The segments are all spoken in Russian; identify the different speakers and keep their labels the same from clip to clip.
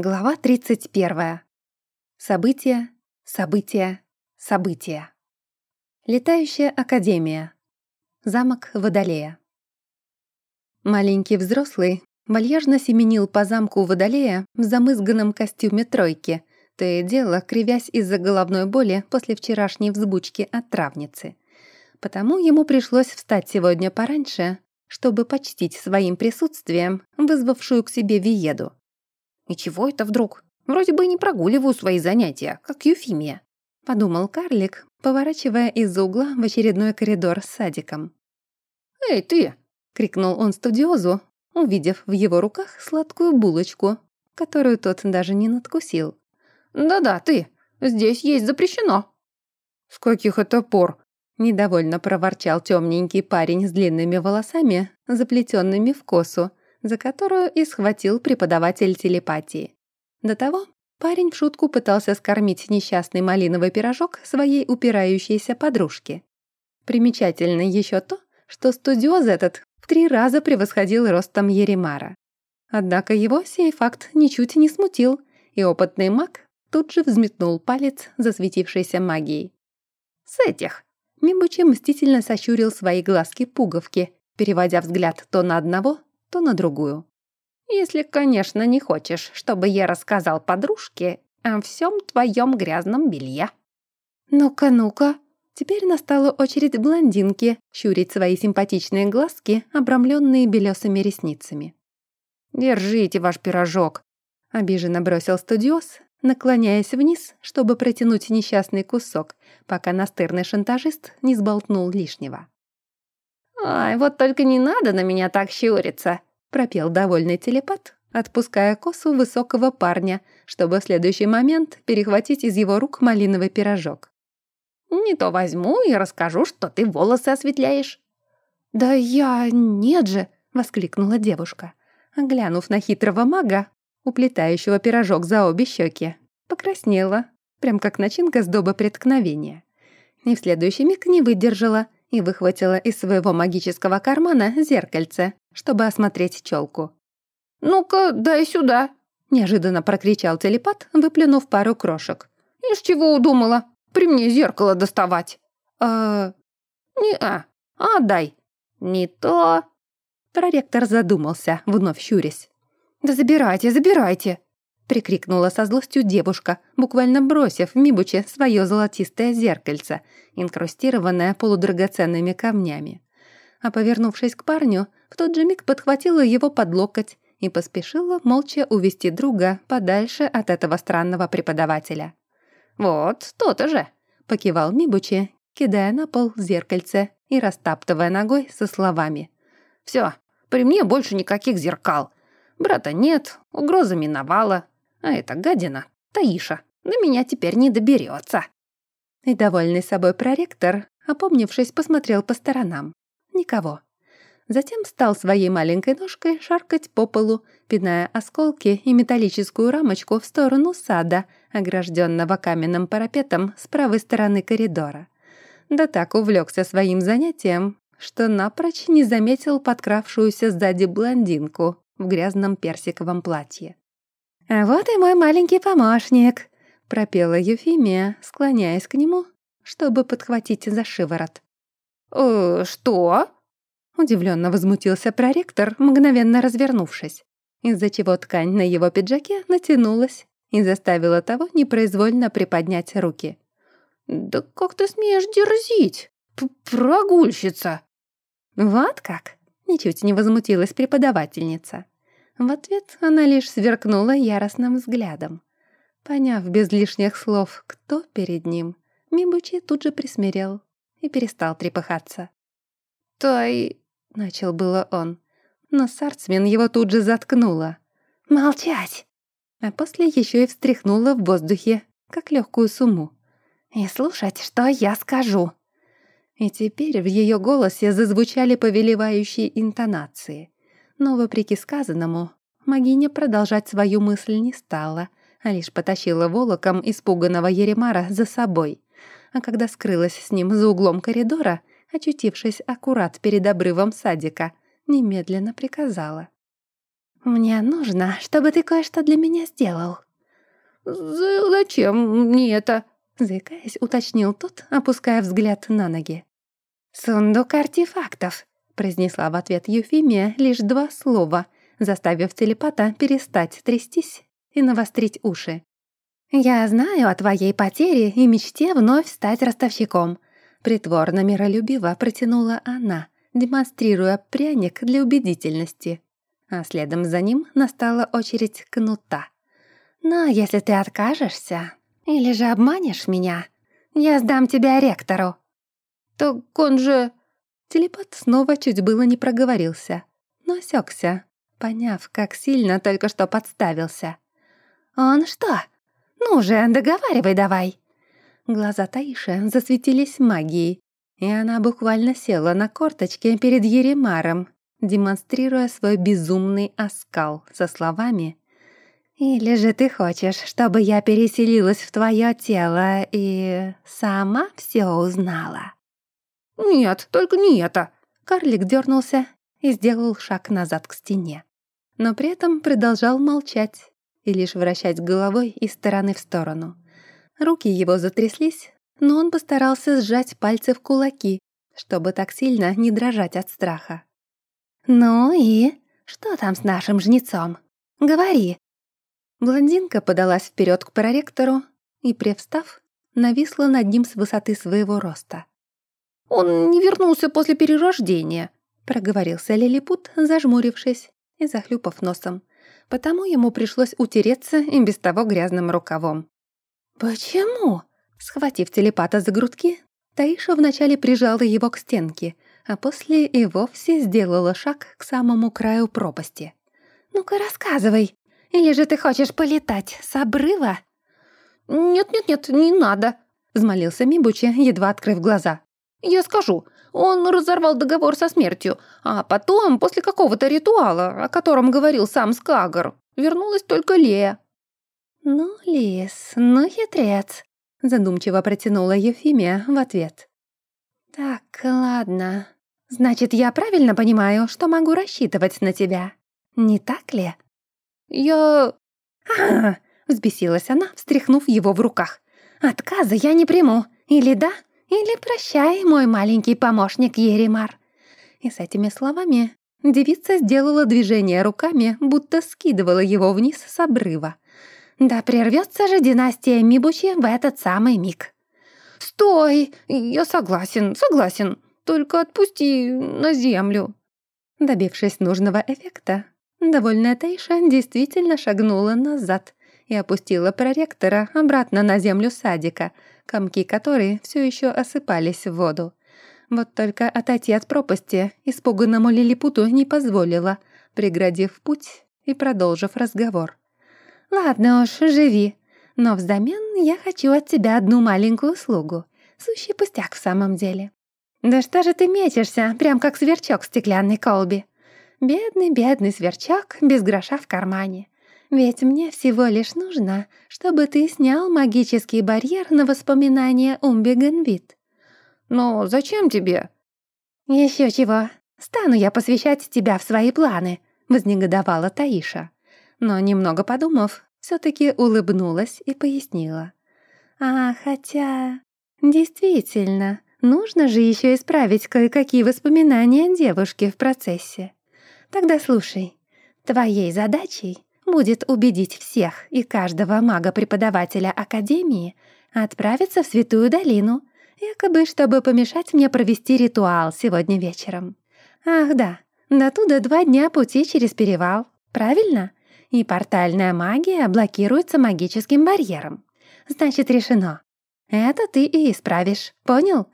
Speaker 1: Глава 31. События, события, события. Летающая академия. Замок Водолея. Маленький взрослый вальяжно семенил по замку Водолея в замызганном костюме тройки, то и дело кривясь из-за головной боли после вчерашней взбучки от травницы. Потому ему пришлось встать сегодня пораньше, чтобы почтить своим присутствием вызвавшую к себе Виеду.
Speaker 2: «И чего это вдруг? Вроде бы не прогуливаю свои занятия, как Юфимия», —
Speaker 1: подумал карлик, поворачивая из-за угла в очередной коридор с садиком.
Speaker 2: «Эй, ты!» — крикнул он студиозу, увидев в его руках сладкую булочку, которую тот даже не надкусил. «Да-да, ты! Здесь есть запрещено!»
Speaker 1: «С каких это пор?» — недовольно проворчал темненький парень с длинными волосами, заплетенными в косу, за которую и схватил преподаватель телепатии. До того парень в шутку пытался скормить несчастный малиновый пирожок своей упирающейся подружке. Примечательно еще то, что студиоз этот в три раза превосходил ростом Еремара. Однако его сей факт ничуть не смутил, и опытный маг тут же взметнул палец, засветившейся магией. «С этих!» Мибучи мстительно сощурил свои глазки-пуговки, переводя взгляд то на одного, то на другую. Если, конечно, не хочешь, чтобы я рассказал подружке о всем твоем грязном белье. Ну-ка, ну-ка. Теперь настала очередь блондинки щурить свои симпатичные глазки, обрамленные белесыми ресницами. «Держите ваш пирожок», — обиженно бросил студиоз, наклоняясь вниз, чтобы протянуть несчастный кусок, пока настырный шантажист не сболтнул лишнего.
Speaker 2: «Ай, вот только не надо на меня так щуриться!»
Speaker 1: — пропел довольный телепат, отпуская косу высокого парня, чтобы в следующий момент перехватить из его рук малиновый пирожок.
Speaker 2: «Не то возьму и расскажу, что ты волосы осветляешь».
Speaker 1: «Да я... нет же!» — воскликнула девушка. Глянув на хитрого мага, уплетающего пирожок за обе щеки, покраснела, прям как начинка сдоба преткновения. И в следующий миг не выдержала — и выхватила из своего магического кармана зеркальце, чтобы осмотреть челку.
Speaker 2: «Ну-ка, дай сюда!» — неожиданно прокричал телепат, выплюнув пару крошек. «Ишь чего удумала? При мне зеркало доставать!» «А... не-а, отдай!» «Не то...»
Speaker 1: Проректор задумался, вновь щурясь. «Да забирайте, забирайте!» Прикрикнула со злостью девушка, буквально бросив Мибуче свое золотистое зеркальце, инкрустированное полудрагоценными камнями. А повернувшись к парню, в тот же миг подхватила его под локоть и поспешила молча увести друга подальше от этого странного преподавателя.
Speaker 2: «Вот, то-то же!» — покивал Мибучи, кидая на пол зеркальце и растаптывая ногой со словами. «Все, при мне больше никаких зеркал. Брата нет, угроза миновала, а эта гадина, Таиша, до меня теперь не доберется.
Speaker 1: И довольный собой проректор, опомнившись, посмотрел по сторонам. Никого. Затем стал своей маленькой ножкой шаркать по полу, пиная осколки и металлическую рамочку в сторону сада, огражденного каменным парапетом с правой стороны коридора. Да так увлекся своим занятием, что напрочь не заметил подкравшуюся сзади блондинку в грязном персиковом платье.
Speaker 3: «А вот и мой маленький помощник», — пропела Юфимия, склоняясь к нему, чтобы подхватить за шиворот.
Speaker 2: «Э, что?»
Speaker 1: — удивленно возмутился проректор, мгновенно развернувшись, из-за чего ткань на его пиджаке натянулась и заставила того непроизвольно приподнять руки.
Speaker 2: «Да как ты смеешь дерзить? П Прогульщица!»
Speaker 1: «Вот как!» — ничуть не возмутилась преподавательница. В ответ она лишь сверкнула яростным взглядом. Поняв без лишних слов, кто перед ним, Мибучи тут же присмирел и перестал трепыхаться.
Speaker 2: «Тай...»
Speaker 1: — начал было он, но Сарцмен его тут же заткнула.
Speaker 3: «Молчать!»
Speaker 1: А после еще и встряхнула в воздухе, как легкую сумму.
Speaker 3: «И слушать, что я скажу!»
Speaker 1: И теперь в ее голосе зазвучали повелевающие интонации — но, вопреки сказанному, Магиня продолжать свою мысль не стала, а лишь потащила волоком испуганного Еремара за собой. А когда скрылась с ним за углом коридора, очутившись аккурат перед обрывом садика, немедленно приказала.
Speaker 3: «Мне нужно, чтобы ты кое-что для меня сделал».
Speaker 2: «Зачем мне это?»
Speaker 3: Заикаясь, уточнил тот, опуская взгляд на ноги. «Сундук артефактов», — произнесла в ответ Юфимия лишь два слова, заставив телепата перестать трястись и навострить уши. «Я знаю о твоей потере и мечте вновь стать ростовщиком», — притворно миролюбиво протянула она, демонстрируя пряник для убедительности. А следом за ним настала очередь кнута. «Но если ты откажешься, или же обманешь меня, я сдам тебя ректору».
Speaker 2: «Так он же...»
Speaker 3: Телепат снова чуть было не проговорился, но осекся, поняв, как сильно только что подставился. «Он что? Ну же, договаривай давай!» Глаза Таиши засветились магией, и она буквально села на корточке перед Еремаром, демонстрируя свой безумный оскал со словами «Или же ты хочешь, чтобы я переселилась в твое тело и сама все узнала?»
Speaker 2: «Нет, только не это!»
Speaker 3: Карлик дернулся и сделал шаг назад к стене, но при этом продолжал молчать и лишь вращать головой из стороны в сторону. Руки его затряслись, но он постарался сжать пальцы в кулаки, чтобы так сильно не дрожать от страха. «Ну и что там с нашим жнецом? Говори!» Блондинка подалась вперед к проректору и, привстав, нависла над ним с высоты своего роста.
Speaker 2: «Он не вернулся после перерождения», — проговорился Лилипут, зажмурившись и захлюпав носом. Потому ему пришлось утереться и без того грязным рукавом.
Speaker 3: «Почему?» Схватив телепата за грудки, Таиша вначале прижала его к стенке, а после и вовсе сделала шаг к самому краю пропасти. «Ну-ка, рассказывай. Или же ты хочешь полетать с обрыва?»
Speaker 2: «Нет-нет-нет, не надо», — взмолился Мибучи, едва открыв глаза. «Я скажу, он разорвал договор со смертью, а потом, после какого-то ритуала, о котором говорил сам Скагар, вернулась только Лея».
Speaker 3: «Ну, лис, ну, хитрец», — задумчиво протянула Ефимия в ответ. «Так, ладно. Значит, я правильно понимаю, что могу рассчитывать на тебя, не так ли?»
Speaker 2: «Я...»
Speaker 3: «А!» — взбесилась она, встряхнув его в руках. «Отказа я не приму. Или да, или прощай, мой маленький помощник Еремар». И с этими словами девица сделала движение руками, будто скидывала его вниз с обрыва. Да прервется же династия Мибучи в этот самый миг.
Speaker 2: «Стой! Я согласен, согласен. Только отпусти на землю».
Speaker 3: Добившись нужного эффекта, довольная Тейша действительно шагнула назад и опустила проректора обратно на землю садика, комки которой все еще осыпались в воду. Вот только отойти от пропасти испуганному лилипуту не позволила, преградив путь и продолжив разговор. «Ладно уж, живи. Но взамен я хочу от тебя одну маленькую услугу. Сущий пустяк в самом деле. Да что же ты мечешься, прям как сверчок в стеклянной колбе? Бедный, бедный сверчок без гроша в кармане. Ведь мне всего лишь нужно, чтобы ты снял магический барьер на воспоминания Умби Генвит.
Speaker 2: Но зачем тебе?
Speaker 3: Еще чего. Стану я посвящать тебя в свои планы, вознегодовала Таиша но, немного подумав, все таки улыбнулась и пояснила. «А хотя... Действительно, нужно же еще исправить кое-какие воспоминания девушки в процессе. Тогда слушай, твоей задачей будет убедить всех и каждого мага-преподавателя Академии отправиться в Святую Долину, якобы чтобы помешать мне провести ритуал сегодня вечером. Ах да, до туда два дня пути через перевал, правильно? и портальная магия блокируется магическим барьером. Значит, решено. Это ты и исправишь, понял?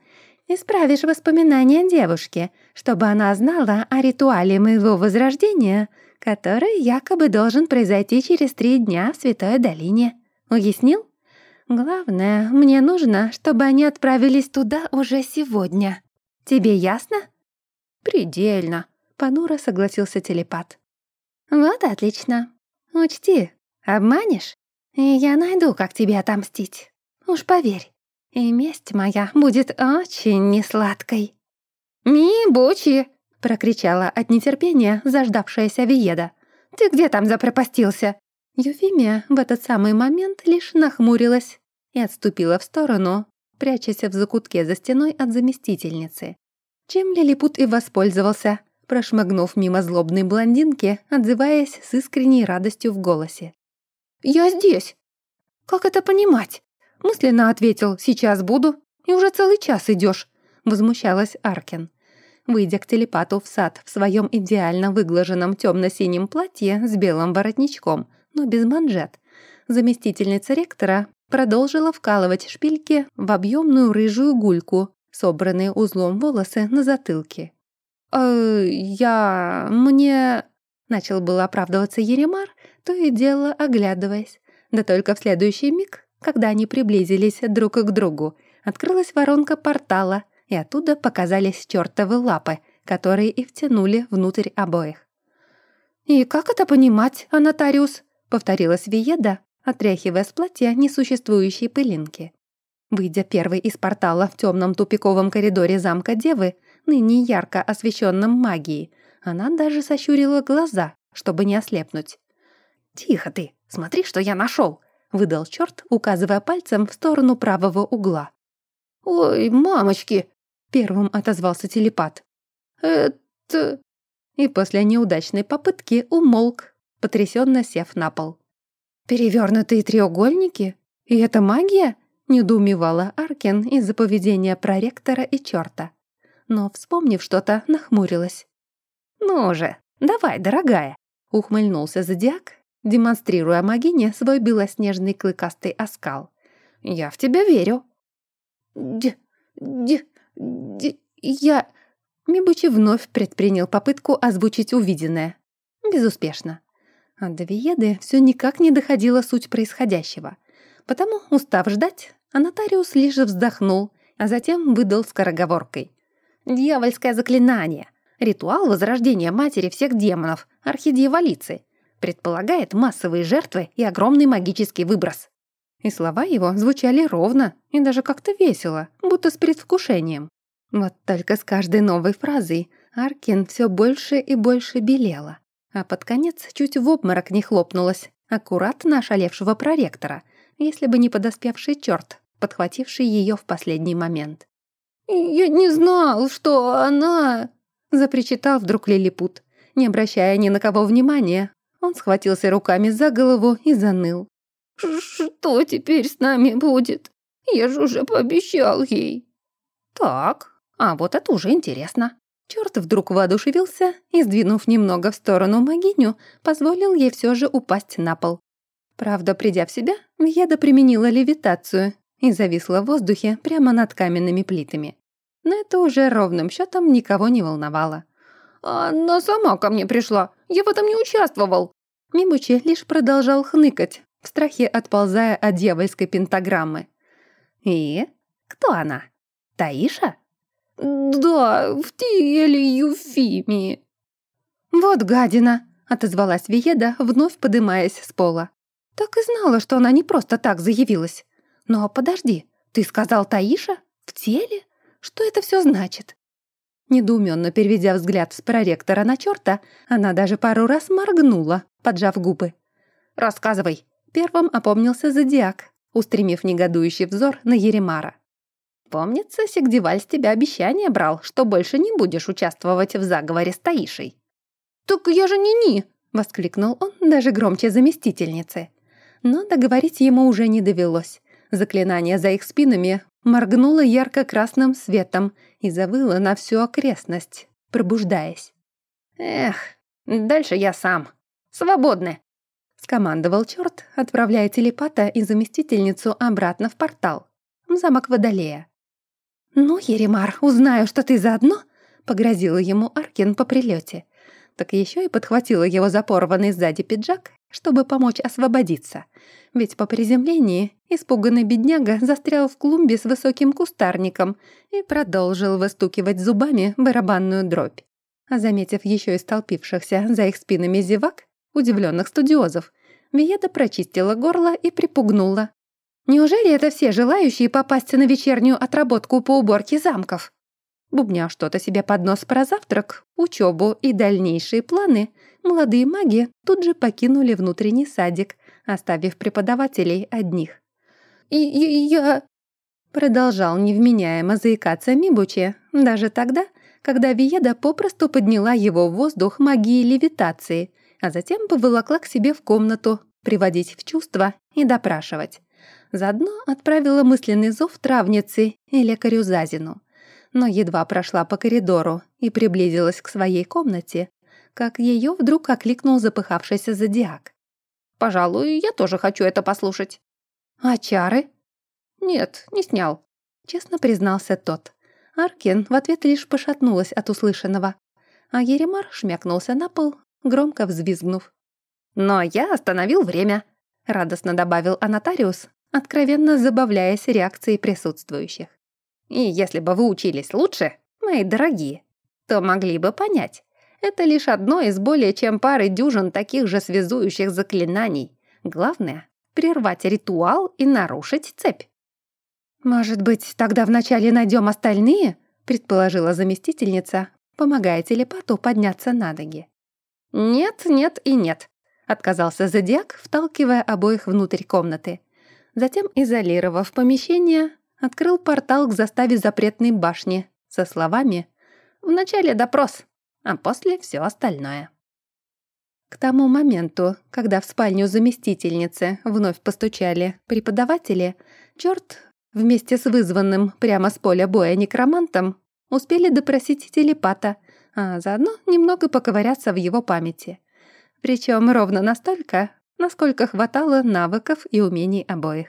Speaker 3: Исправишь воспоминания девушки, чтобы она знала о ритуале моего возрождения, который якобы должен произойти через три дня в Святой Долине. Уяснил? Главное, мне нужно, чтобы они отправились туда уже сегодня. Тебе ясно?
Speaker 2: Предельно,
Speaker 3: понуро согласился телепат. Вот отлично. Учти, обманешь, и я найду, как тебе отомстить. Уж поверь, и месть моя будет очень несладкой».
Speaker 2: «Ми-бочи!»
Speaker 3: — прокричала от нетерпения заждавшаяся Виеда. Ты где там запропастился?» Юфимия в этот самый момент лишь нахмурилась и отступила в сторону, прячась в закутке за стеной от заместительницы. Чем Лилипут и воспользовался, прошмыгнув мимо злобной блондинки, отзываясь с искренней радостью в голосе. «Я здесь!» «Как это понимать?» Мысленно ответил «Сейчас буду» и уже целый час идешь, возмущалась Аркин. Выйдя к телепату в сад в своем идеально выглаженном темно-синем платье с белым воротничком, но без манжет, заместительница ректора продолжила вкалывать шпильки в объемную рыжую гульку, собранные узлом волосы на затылке. «Э, «Я... мне...» — начал было оправдываться Еремар, то и дело оглядываясь. Да только в следующий миг, когда они приблизились друг к другу, открылась воронка портала, и оттуда показались чертовы лапы, которые и втянули внутрь обоих. «И как это понимать, Анатариус?» — повторилась Виеда, отряхивая с платья несуществующие пылинки. Выйдя первой из портала в темном тупиковом коридоре замка Девы, ныне ярко освещенном магией, она даже сощурила глаза, чтобы не ослепнуть. «Тихо ты! Смотри, что я нашел!» — выдал черт, указывая пальцем в сторону правого угла.
Speaker 2: «Ой, мамочки!» — первым отозвался телепат. «Это...»
Speaker 1: И после неудачной попытки умолк, потрясенно сев на пол. «Перевернутые треугольники? И это магия?» — недоумевала Аркен из-за поведения проректора и черта. Но, вспомнив что-то, нахмурилась.
Speaker 2: «Ну же, давай, дорогая!» — ухмыльнулся зодиак, демонстрируя Магине свой белоснежный клыкастый оскал. «Я в тебя верю!»
Speaker 3: «Д... д... я...» Мибучи вновь предпринял попытку озвучить увиденное. Безуспешно. А до Виеды все никак не доходила суть происходящего. Потому, устав ждать, а нотариус лишь вздохнул, а затем выдал скороговоркой. «Дьявольское заклинание. Ритуал возрождения матери всех демонов, архидьяволицы. Предполагает массовые жертвы и огромный магический выброс». И слова его звучали ровно и даже как-то весело, будто с предвкушением. Вот только с каждой новой фразой Аркин все больше и больше белела а под конец чуть в обморок не хлопнулась, аккуратно ошалевшего проректора, если бы не подоспевший черт, подхвативший ее в последний момент.
Speaker 2: «Я не знал, что она...» — запричитал вдруг Лилипут.
Speaker 1: Не обращая ни на кого внимания, он схватился руками за голову и заныл.
Speaker 2: «Что теперь с нами будет? Я же уже пообещал ей».
Speaker 1: «Так, а вот это уже интересно. Черт вдруг воодушевился и, сдвинув немного в сторону могиню, позволил ей все же упасть на пол. Правда, придя в себя, Вьеда применила левитацию и зависла в воздухе прямо над каменными плитами. Но это уже ровным счетом никого не волновало.
Speaker 2: «Она сама ко мне пришла, я в этом не участвовал!»
Speaker 1: Мимучи лишь продолжал хныкать, в страхе отползая от дьявольской пентаграммы. «И? Кто она? Таиша?»
Speaker 2: «Да, в теле Юфимии».
Speaker 1: «Вот гадина!» — отозвалась Виеда, вновь подымаясь с пола. «Так и знала, что она не просто так заявилась. Но подожди, ты сказал Таиша? В теле? Что это все значит?» Недоуменно переведя взгляд с проректора на черта, она даже пару раз моргнула, поджав губы. «Рассказывай!» — первым опомнился Зодиак, устремив негодующий взор на Еремара. Помнится, Сигдеваль с тебя обещание брал, что больше не будешь участвовать в заговоре с Таишей».
Speaker 2: «Так я же не-ни!»
Speaker 1: — воскликнул он даже громче заместительницы. Но договорить ему уже не довелось. Заклинание за их спинами моргнуло ярко-красным светом и завыло на всю окрестность, пробуждаясь.
Speaker 2: «Эх, дальше я сам. Свободны!»
Speaker 1: — скомандовал черт, отправляя телепата и заместительницу обратно в портал, в замок Водолея. «Ну, Еремар, узнаю, что ты заодно», — погрозила ему Аркин по прилете. Так еще и подхватила его запорванный сзади пиджак, чтобы помочь освободиться. Ведь по приземлении испуганный бедняга застрял в клумбе с высоким кустарником и продолжил выстукивать зубами барабанную дробь. А заметив еще и столпившихся за их спинами зевак, удивленных студиозов, Виеда прочистила горло и припугнула. Неужели это все желающие попасть на вечернюю отработку по уборке замков? Бубня что-то себе под нос про завтрак, учебу и дальнейшие планы, молодые маги тут же покинули внутренний садик, оставив преподавателей одних.
Speaker 2: «И, и я...»
Speaker 1: Продолжал невменяемо заикаться Мибучи, даже тогда, когда Виеда попросту подняла его в воздух магией левитации, а затем поволокла к себе в комнату, приводить в чувство и допрашивать. Заодно отправила мысленный зов травнице и лекарю Зазину. Но едва прошла по коридору и приблизилась к своей комнате, как ее вдруг окликнул запыхавшийся зодиак.
Speaker 2: «Пожалуй, я тоже хочу это послушать».
Speaker 1: «А чары?»
Speaker 2: «Нет, не снял», —
Speaker 1: честно признался тот. Аркин в ответ лишь пошатнулась от услышанного, а Еремар шмякнулся на пол, громко взвизгнув.
Speaker 2: «Но я остановил время», — радостно добавил Анатариус, откровенно забавляясь реакцией присутствующих. «И если бы вы учились лучше, мои дорогие, то могли бы понять, это лишь одно из более чем пары дюжин таких же связующих заклинаний. Главное — прервать ритуал и нарушить цепь.
Speaker 1: «Может быть, тогда вначале найдем остальные?» — предположила заместительница, помогая телепату подняться на ноги.
Speaker 2: «Нет, нет и нет», — отказался зодиак, вталкивая обоих внутрь комнаты.
Speaker 1: Затем, изолировав помещение, открыл портал к заставе запретной башни со словами
Speaker 2: «Вначале допрос, а после все остальное».
Speaker 1: К тому моменту, когда в спальню заместительницы вновь постучали преподаватели, черт вместе с вызванным прямо с поля боя некромантом успели допросить телепата, а заодно немного поковыряться в его памяти. Причем ровно настолько, насколько хватало навыков и умений обоих.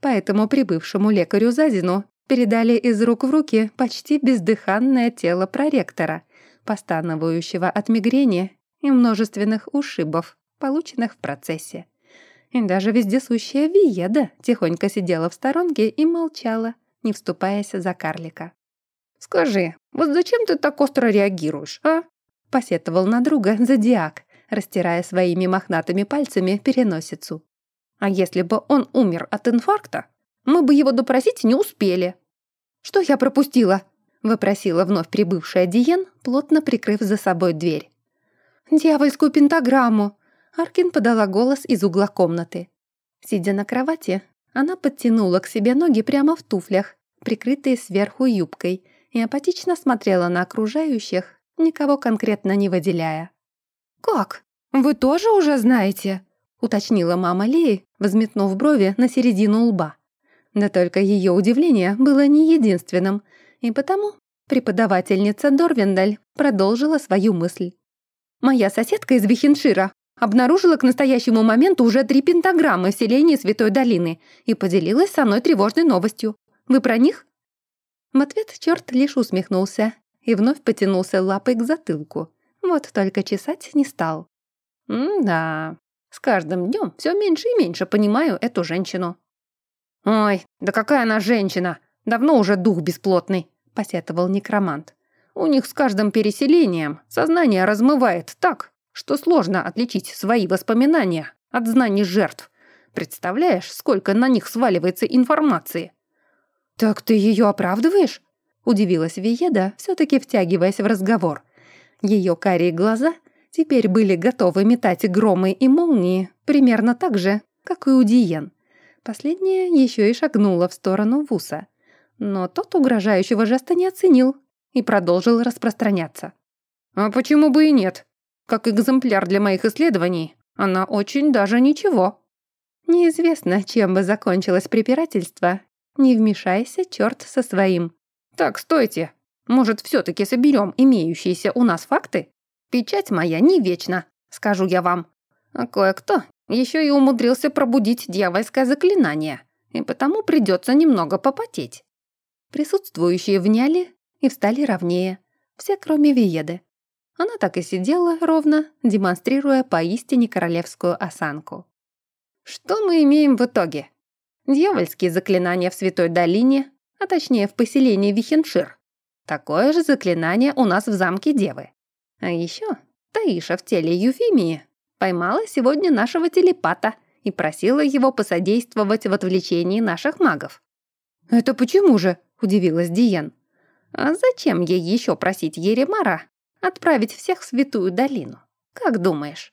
Speaker 1: Поэтому прибывшему лекарю Зазину передали из рук в руки почти бездыханное тело проректора, постановающего от мигрени и множественных ушибов, полученных в процессе. И даже вездесущая Виеда тихонько сидела в сторонке и молчала, не вступаясь за карлика.
Speaker 2: «Скажи, вот зачем ты так остро реагируешь, а?»
Speaker 1: посетовал на друга Зодиак, растирая своими мохнатыми пальцами переносицу.
Speaker 2: «А если бы он умер от инфаркта, мы бы его допросить не успели».
Speaker 1: «Что я пропустила?» — вопросила вновь прибывшая Диен, плотно прикрыв за собой дверь. «Дьявольскую пентаграмму!» Аркин подала голос из угла комнаты. Сидя на кровати, она подтянула к себе ноги прямо в туфлях, прикрытые сверху юбкой, и апатично смотрела на окружающих, никого конкретно не выделяя. «Как? Вы тоже уже знаете?» — уточнила мама Леи, взметнув брови на середину лба. Да только ее удивление было не единственным, и потому преподавательница Дорвиндаль продолжила свою мысль. «Моя соседка из Вихеншира Обнаружила к настоящему моменту уже три пентаграммы в селении Святой Долины и поделилась со мной тревожной новостью. Вы про них?» В ответ черт лишь усмехнулся и вновь потянулся лапой к затылку. Вот только чесать не стал.
Speaker 2: «М-да, с каждым днем все меньше и меньше понимаю эту женщину». «Ой, да какая она женщина! Давно уже дух бесплотный», — посетовал некромант. «У них с каждым переселением сознание размывает так, что сложно отличить свои воспоминания от знаний жертв. Представляешь, сколько на них сваливается информации?»
Speaker 1: «Так ты ее оправдываешь?» — удивилась Виеда, все-таки втягиваясь в разговор. Ее карие глаза теперь были готовы метать громы и молнии примерно так же, как и у Диен. Последняя еще и шагнула в сторону Вуса. Но тот угрожающего жеста не оценил и продолжил распространяться.
Speaker 2: «А почему бы и нет?» Как экземпляр для моих исследований, она очень даже ничего.
Speaker 1: Неизвестно, чем бы закончилось препирательство. Не вмешайся, черт, со своим.
Speaker 2: Так, стойте. Может, все-таки соберем имеющиеся у нас факты? Печать моя не вечна, скажу я вам. А кое-кто еще и умудрился пробудить дьявольское заклинание, и потому придется немного попотеть.
Speaker 1: Присутствующие вняли и встали ровнее. Все, кроме Виеды. Она так и сидела ровно, демонстрируя поистине королевскую осанку.
Speaker 2: Что мы имеем в итоге? Дьявольские заклинания в Святой Долине, а точнее в поселении Вихеншир. Такое же заклинание у нас в замке Девы. А еще Таиша в теле Юфимии поймала сегодня нашего телепата и просила его посодействовать в отвлечении наших магов.
Speaker 1: «Это почему же?» – удивилась Диен.
Speaker 2: «А зачем ей еще просить Еремара отправить всех в Святую Долину. Как думаешь?»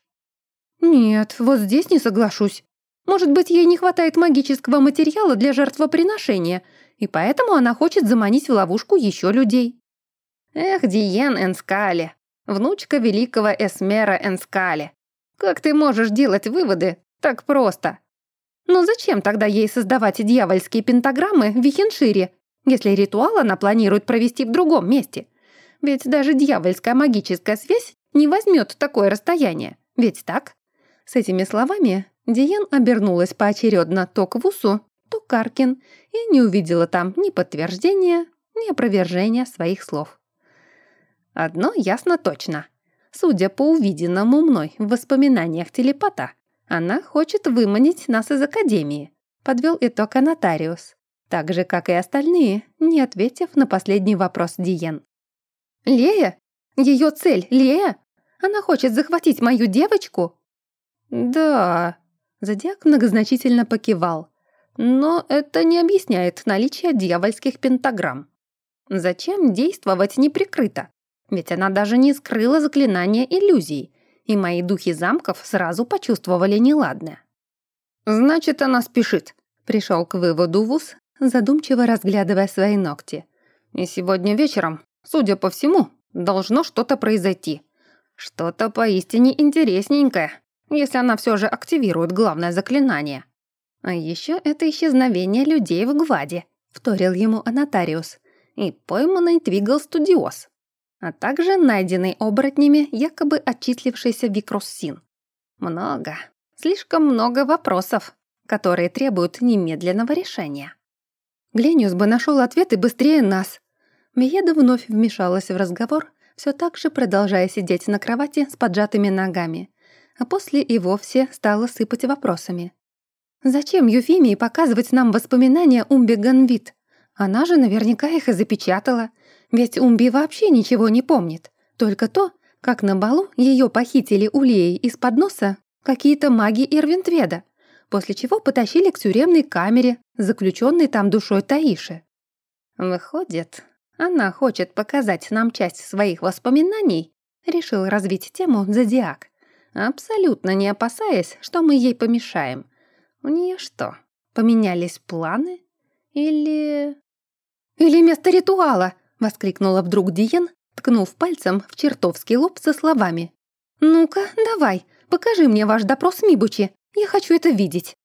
Speaker 3: «Нет, вот здесь не соглашусь. Может быть, ей не хватает магического материала для жертвоприношения, и поэтому она хочет заманить в ловушку еще людей».
Speaker 2: «Эх, Диен Энскали, внучка великого Эсмера Энскали, как ты можешь делать выводы так просто?»
Speaker 3: «Но зачем тогда ей создавать дьявольские пентаграммы в Вихеншире, если ритуал она планирует провести в другом месте? Ведь даже дьявольская магическая связь не возьмет такое расстояние, ведь так?» С этими словами Диен обернулась поочередно то к Вусу, то к Аркин и не увидела там ни подтверждения, ни опровержения своих слов.
Speaker 2: Одно ясно точно. Судя по увиденному мной в воспоминаниях телепата, она хочет выманить нас из Академии, подвел итог Анатариус, так же, как и остальные, не ответив на последний вопрос Диен.
Speaker 3: «Лея? Ее цель Лея? Она хочет захватить мою девочку?»
Speaker 2: «Да», — Зодиак многозначительно покивал. «Но это не объясняет наличие дьявольских пентаграмм. Зачем действовать неприкрыто? Ведь она даже не скрыла заклинание иллюзий, и мои духи замков сразу почувствовали неладное». «Значит, она спешит», — пришел к выводу Вуз, задумчиво разглядывая свои ногти. «И сегодня вечером, судя по всему, должно что-то произойти. Что-то поистине интересненькое, если она все же активирует главное заклинание. А еще это исчезновение людей в Гваде, вторил ему Анатариус, и пойманный Твигл Студиос, а также найденный оборотнями якобы отчислившийся Викроссин. Много, слишком много вопросов, которые требуют немедленного решения.
Speaker 3: Глениус бы нашел ответы быстрее нас. Миеда вновь вмешалась в разговор, все так же продолжая сидеть на кровати с поджатыми ногами, а после и вовсе стала сыпать вопросами. «Зачем Юфимии показывать нам воспоминания Умби Ганвит? Она же наверняка их и запечатала, ведь Умби вообще ничего не помнит, только то, как на балу ее похитили у Леи из-под носа какие-то маги Ирвинтведа, после чего потащили к тюремной камере, заключенной там душой Таиши.
Speaker 2: Выходит, она хочет показать нам часть своих воспоминаний, решил развить тему Зодиак абсолютно не опасаясь, что мы ей помешаем. У нее что, поменялись планы? Или...
Speaker 3: «Или место ритуала!» — воскликнула вдруг Диен, ткнув пальцем в чертовский лоб со словами. «Ну-ка, давай, покажи мне ваш допрос Мибучи, я хочу это видеть».